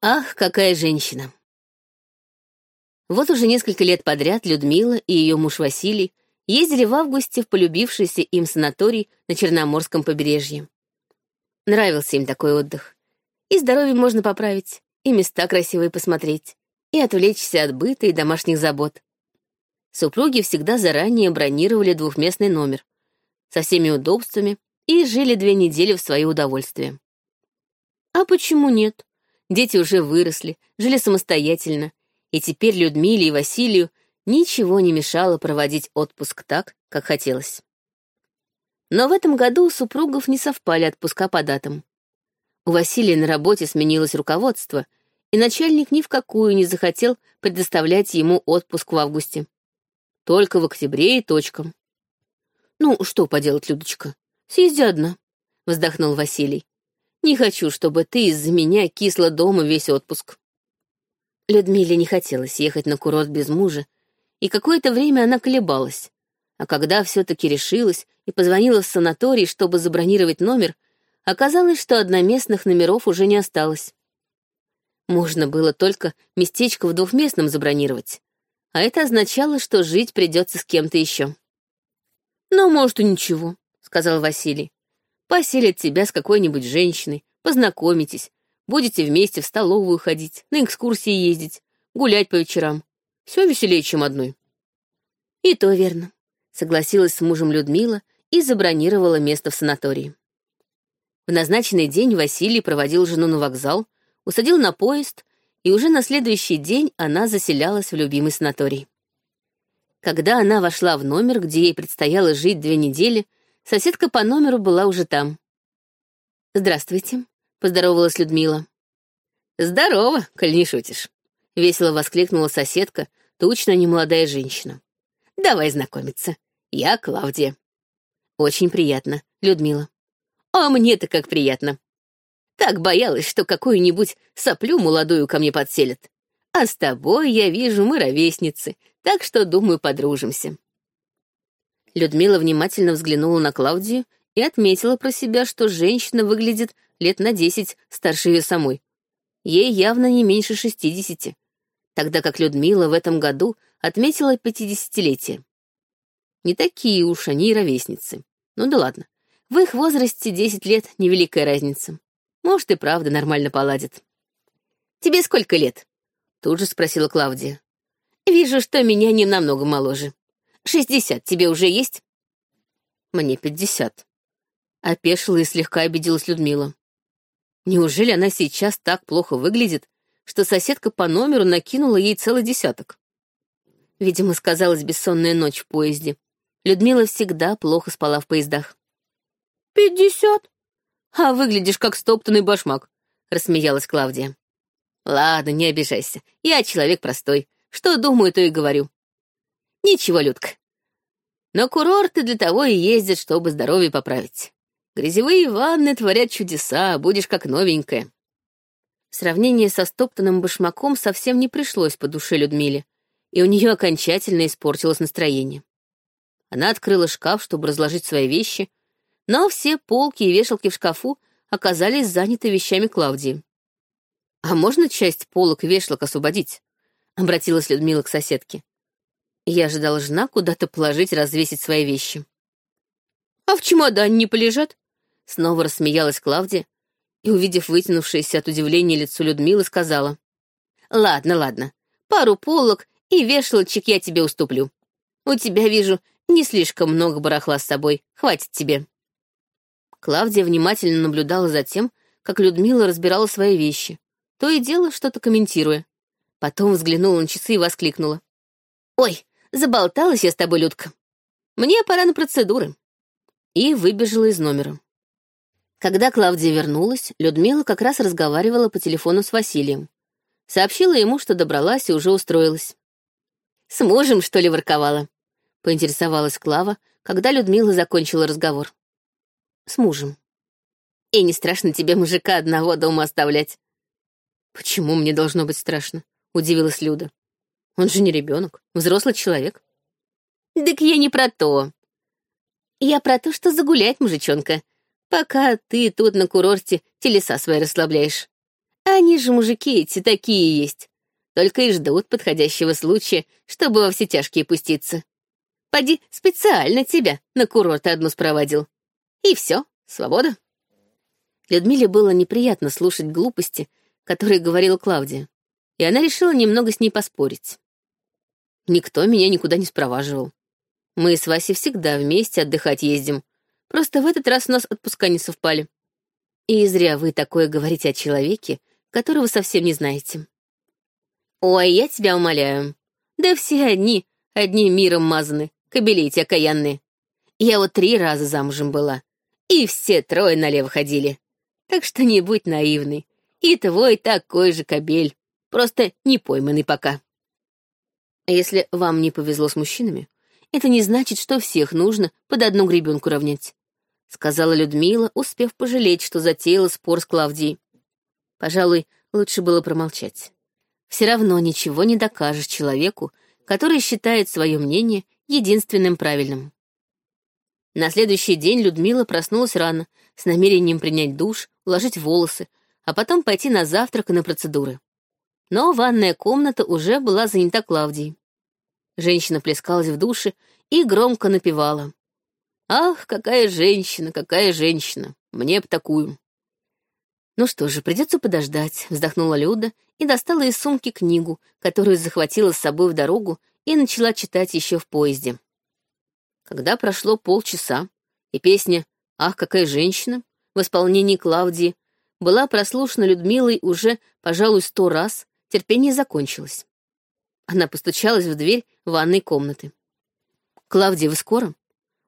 Ах, какая женщина! Вот уже несколько лет подряд Людмила и ее муж Василий ездили в августе в полюбившийся им санаторий на Черноморском побережье. Нравился им такой отдых. И здоровье можно поправить, и места красивые посмотреть, и отвлечься от быта и домашних забот. Супруги всегда заранее бронировали двухместный номер со всеми удобствами и жили две недели в свое удовольствие. А почему нет? Дети уже выросли, жили самостоятельно, и теперь Людмиле и Василию ничего не мешало проводить отпуск так, как хотелось. Но в этом году у супругов не совпали отпуска по датам. У Василия на работе сменилось руководство, и начальник ни в какую не захотел предоставлять ему отпуск в августе. Только в октябре и точка. «Ну, что поделать, Людочка, съезди одна», — вздохнул Василий. Не хочу, чтобы ты из-за меня кисла дома весь отпуск. Людмиле не хотелось ехать на курорт без мужа, и какое-то время она колебалась. А когда все-таки решилась и позвонила в санаторий, чтобы забронировать номер, оказалось, что одноместных номеров уже не осталось. Можно было только местечко в двухместном забронировать, а это означало, что жить придется с кем-то еще. «Ну, может, и ничего», — сказал Василий. Поселят тебя с какой-нибудь женщиной, познакомитесь, будете вместе в столовую ходить, на экскурсии ездить, гулять по вечерам. Все веселее, чем одной. И то верно, согласилась с мужем Людмила и забронировала место в санатории. В назначенный день Василий проводил жену на вокзал, усадил на поезд, и уже на следующий день она заселялась в любимый санаторий. Когда она вошла в номер, где ей предстояло жить две недели, Соседка по номеру была уже там. «Здравствуйте», — поздоровалась Людмила. «Здорово, коль не шутишь», — весело воскликнула соседка, точно немолодая женщина. «Давай знакомиться. Я Клавдия». «Очень приятно, Людмила». «А мне-то как приятно. Так боялась, что какую-нибудь соплю молодую ко мне подселят. А с тобой, я вижу, мы ровесницы, так что, думаю, подружимся». Людмила внимательно взглянула на Клавдию и отметила про себя, что женщина выглядит лет на десять старше ее самой. Ей явно не меньше шестидесяти, тогда как Людмила в этом году отметила пятидесятилетие. Не такие уж они и ровесницы. Ну да ладно. В их возрасте десять лет — невеликая разница. Может, и правда нормально поладит. «Тебе сколько лет?» — тут же спросила Клавдия. «Вижу, что меня не намного моложе. Шестьдесят тебе уже есть?» «Мне пятьдесят». Опешила и слегка обиделась Людмила. Неужели она сейчас так плохо выглядит, что соседка по номеру накинула ей целый десяток? Видимо, сказалась бессонная ночь в поезде. Людмила всегда плохо спала в поездах. «Пятьдесят? А выглядишь как стоптанный башмак», — рассмеялась Клавдия. «Ладно, не обижайся. Я человек простой. Что думаю, то и говорю. Ничего, Людка. Но курорты для того и ездят, чтобы здоровье поправить. Грязевые ванны творят чудеса, будешь как новенькая. Сравнение со стоптанным башмаком совсем не пришлось по душе Людмиле, и у нее окончательно испортилось настроение. Она открыла шкаф, чтобы разложить свои вещи, но все полки и вешалки в шкафу оказались заняты вещами Клавдии. «А можно часть полок и вешалок освободить?» — обратилась Людмила к соседке. Я же должна куда-то положить, развесить свои вещи. «А в чемодане не полежат?» Снова рассмеялась Клавдия и, увидев вытянувшееся от удивления лицо Людмилы, сказала. «Ладно, ладно, пару полок и вешалочек я тебе уступлю. У тебя, вижу, не слишком много барахла с собой, хватит тебе». Клавдия внимательно наблюдала за тем, как Людмила разбирала свои вещи, то и дело что-то комментируя. Потом взглянула на часы и воскликнула. «Ой, Заболталась я с тобой, Людка. Мне пора на процедуры. И выбежала из номера. Когда Клавдия вернулась, Людмила как раз разговаривала по телефону с Василием. Сообщила ему, что добралась и уже устроилась. «С мужем, что ли, ворковала?» — поинтересовалась Клава, когда Людмила закончила разговор. «С мужем». «И не страшно тебе мужика одного дома оставлять?» «Почему мне должно быть страшно?» — удивилась Люда. Он же не ребенок, взрослый человек. Так я не про то. Я про то, что загулять, мужичонка, пока ты тут на курорте телеса свои расслабляешь. Они же, мужики эти, такие есть. Только и ждут подходящего случая, чтобы во все тяжкие пуститься. Поди, специально тебя на курорт одну спроводил. И все, свобода. Людмиле было неприятно слушать глупости, которые говорила Клавдия, и она решила немного с ней поспорить. Никто меня никуда не спроваживал. Мы с Васей всегда вместе отдыхать ездим. Просто в этот раз у нас отпуска не совпали. И зря вы такое говорите о человеке, которого совсем не знаете. Ой, я тебя умоляю. Да все одни, одним миром мазаны, кобели эти окаянные. Я вот три раза замужем была, и все трое налево ходили. Так что не будь наивный. И твой такой же кобель, просто не пойманный пока. Если вам не повезло с мужчинами, это не значит, что всех нужно под одну гребенку равнять, сказала Людмила, успев пожалеть, что затеяла спор с Клавдией. Пожалуй, лучше было промолчать. Все равно ничего не докажешь человеку, который считает свое мнение единственным правильным. На следующий день Людмила проснулась рано, с намерением принять душ, уложить волосы, а потом пойти на завтрак и на процедуры. Но ванная комната уже была занята Клавдией. Женщина плескалась в душе и громко напевала. «Ах, какая женщина, какая женщина! Мне б такую!» «Ну что же, придется подождать», — вздохнула Люда и достала из сумки книгу, которую захватила с собой в дорогу и начала читать еще в поезде. Когда прошло полчаса, и песня «Ах, какая женщина» в исполнении Клавдии была прослушана Людмилой уже, пожалуй, сто раз, терпение закончилось. Она постучалась в дверь ванной комнаты. «Клавдия, вы скоро?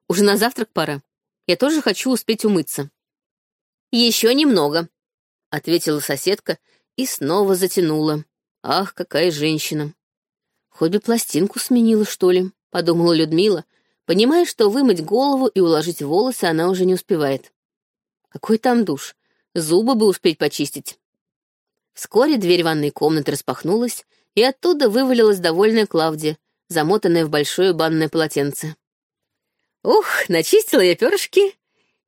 Уже на завтрак пора. Я тоже хочу успеть умыться». «Еще немного», — ответила соседка и снова затянула. «Ах, какая женщина!» «Хоть бы пластинку сменила, что ли», — подумала Людмила, понимая, что вымыть голову и уложить волосы она уже не успевает. Какой там душ? Зубы бы успеть почистить. Вскоре дверь ванной комнаты распахнулась, и оттуда вывалилась довольная Клавдия, замотанная в большое банное полотенце. «Ух, начистила я перышки.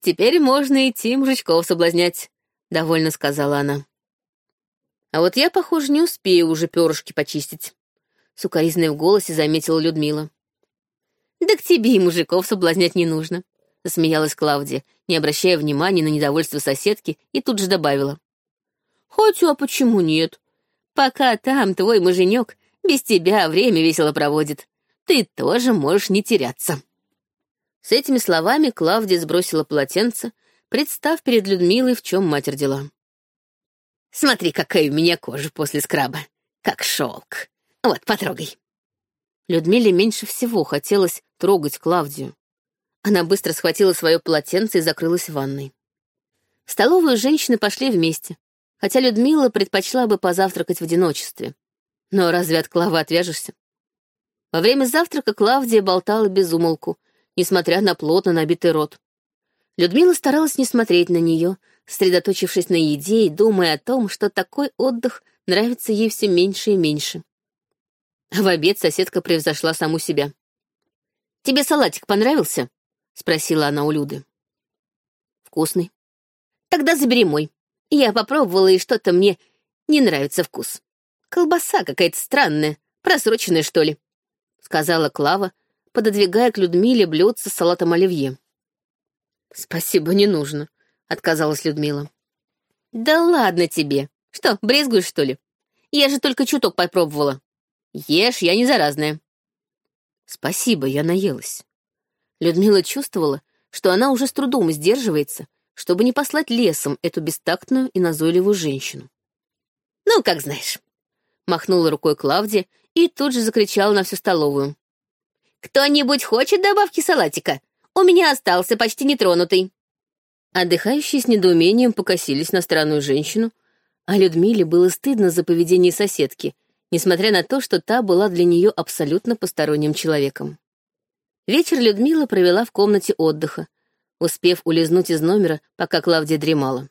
Теперь можно идти мужичков соблазнять довольно сказала она. А вот я, похоже, не успею уже перышки почистить. Сукоризной в голосе заметила Людмила. Да к тебе и мужиков соблазнять не нужно, засмеялась Клавдия, не обращая внимания на недовольство соседки, и тут же добавила. А почему нет? Пока там твой муженек без тебя время весело проводит, ты тоже можешь не теряться. С этими словами Клавдия сбросила полотенце, представ перед Людмилой, в чем мать родила. «Смотри, какая у меня кожа после скраба, как шелк. Вот, потрогай». Людмиле меньше всего хотелось трогать Клавдию. Она быстро схватила свое полотенце и закрылась в ванной. В столовую женщины пошли вместе, хотя Людмила предпочла бы позавтракать в одиночестве. Но разве от Клавы отвяжешься? Во время завтрака Клавдия болтала без умолку, несмотря на плотно набитый рот. Людмила старалась не смотреть на нее, сосредоточившись на еде и думая о том, что такой отдых нравится ей все меньше и меньше. в обед соседка превзошла саму себя. «Тебе салатик понравился?» — спросила она у Люды. «Вкусный». «Тогда забери мой. Я попробовала, и что-то мне не нравится вкус. Колбаса какая-то странная, просроченная, что ли», — сказала Клава, пододвигая к Людмиле блюдце с салатом оливье. «Спасибо, не нужно», — отказалась Людмила. «Да ладно тебе. Что, брезгуешь, что ли? Я же только чуток попробовала. Ешь, я не заразная». «Спасибо, я наелась». Людмила чувствовала, что она уже с трудом сдерживается, чтобы не послать лесом эту бестактную и назойливую женщину. «Ну, как знаешь», — махнула рукой Клавдия и тут же закричала на всю столовую. «Кто-нибудь хочет добавки салатика? У меня остался почти нетронутый». Отдыхающие с недоумением покосились на странную женщину, а Людмиле было стыдно за поведение соседки, несмотря на то, что та была для нее абсолютно посторонним человеком. Вечер Людмила провела в комнате отдыха, успев улизнуть из номера, пока Клавдия дремала.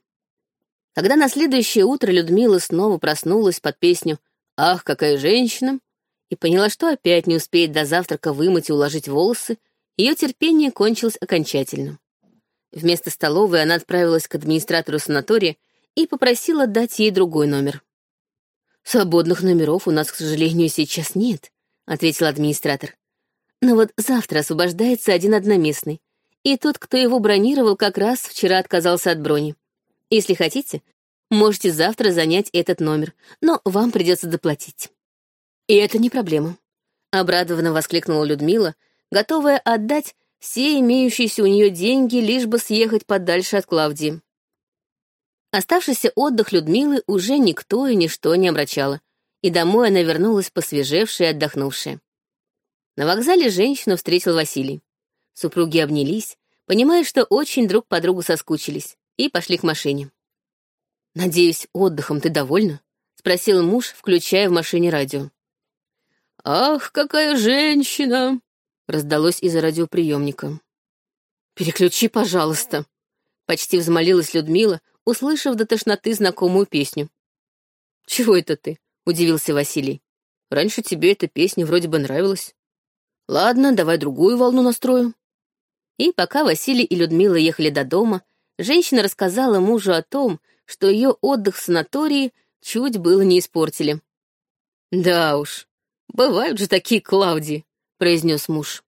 Когда на следующее утро Людмила снова проснулась под песню «Ах, какая женщина!» и поняла, что опять не успеет до завтрака вымыть и уложить волосы, ее терпение кончилось окончательно. Вместо столовой она отправилась к администратору санатория и попросила дать ей другой номер. «Свободных номеров у нас, к сожалению, сейчас нет», — ответил администратор. «Но вот завтра освобождается один одноместный, и тот, кто его бронировал, как раз вчера отказался от брони. Если хотите, можете завтра занять этот номер, но вам придется доплатить». «И это не проблема», — обрадованно воскликнула Людмила, готовая отдать все имеющиеся у нее деньги, лишь бы съехать подальше от Клавдии. Оставшийся отдых Людмилы уже никто и ничто не обращало, и домой она вернулась посвежевшая и отдохнувшая. На вокзале женщину встретил Василий. Супруги обнялись, понимая, что очень друг по другу соскучились, и пошли к машине. «Надеюсь, отдыхом ты довольна?» — спросил муж, включая в машине радио. «Ах, какая женщина!» раздалось из радиоприемника. «Переключи, пожалуйста», — почти взмолилась Людмила, услышав до тошноты знакомую песню. «Чего это ты?» — удивился Василий. «Раньше тебе эта песня вроде бы нравилась. Ладно, давай другую волну настрою». И пока Василий и Людмила ехали до дома, женщина рассказала мужу о том, что ее отдых в санатории чуть было не испортили. «Да уж, бывают же такие Клавдии», произнес муж.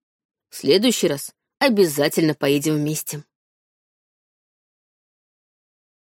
«В следующий раз обязательно поедем вместе».